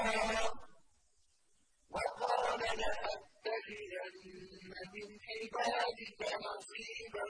هُدَاهُ وَقَالَ لَأَتَّخِذَنَّ مِنْ عِبَادِكَ نَصِيبًا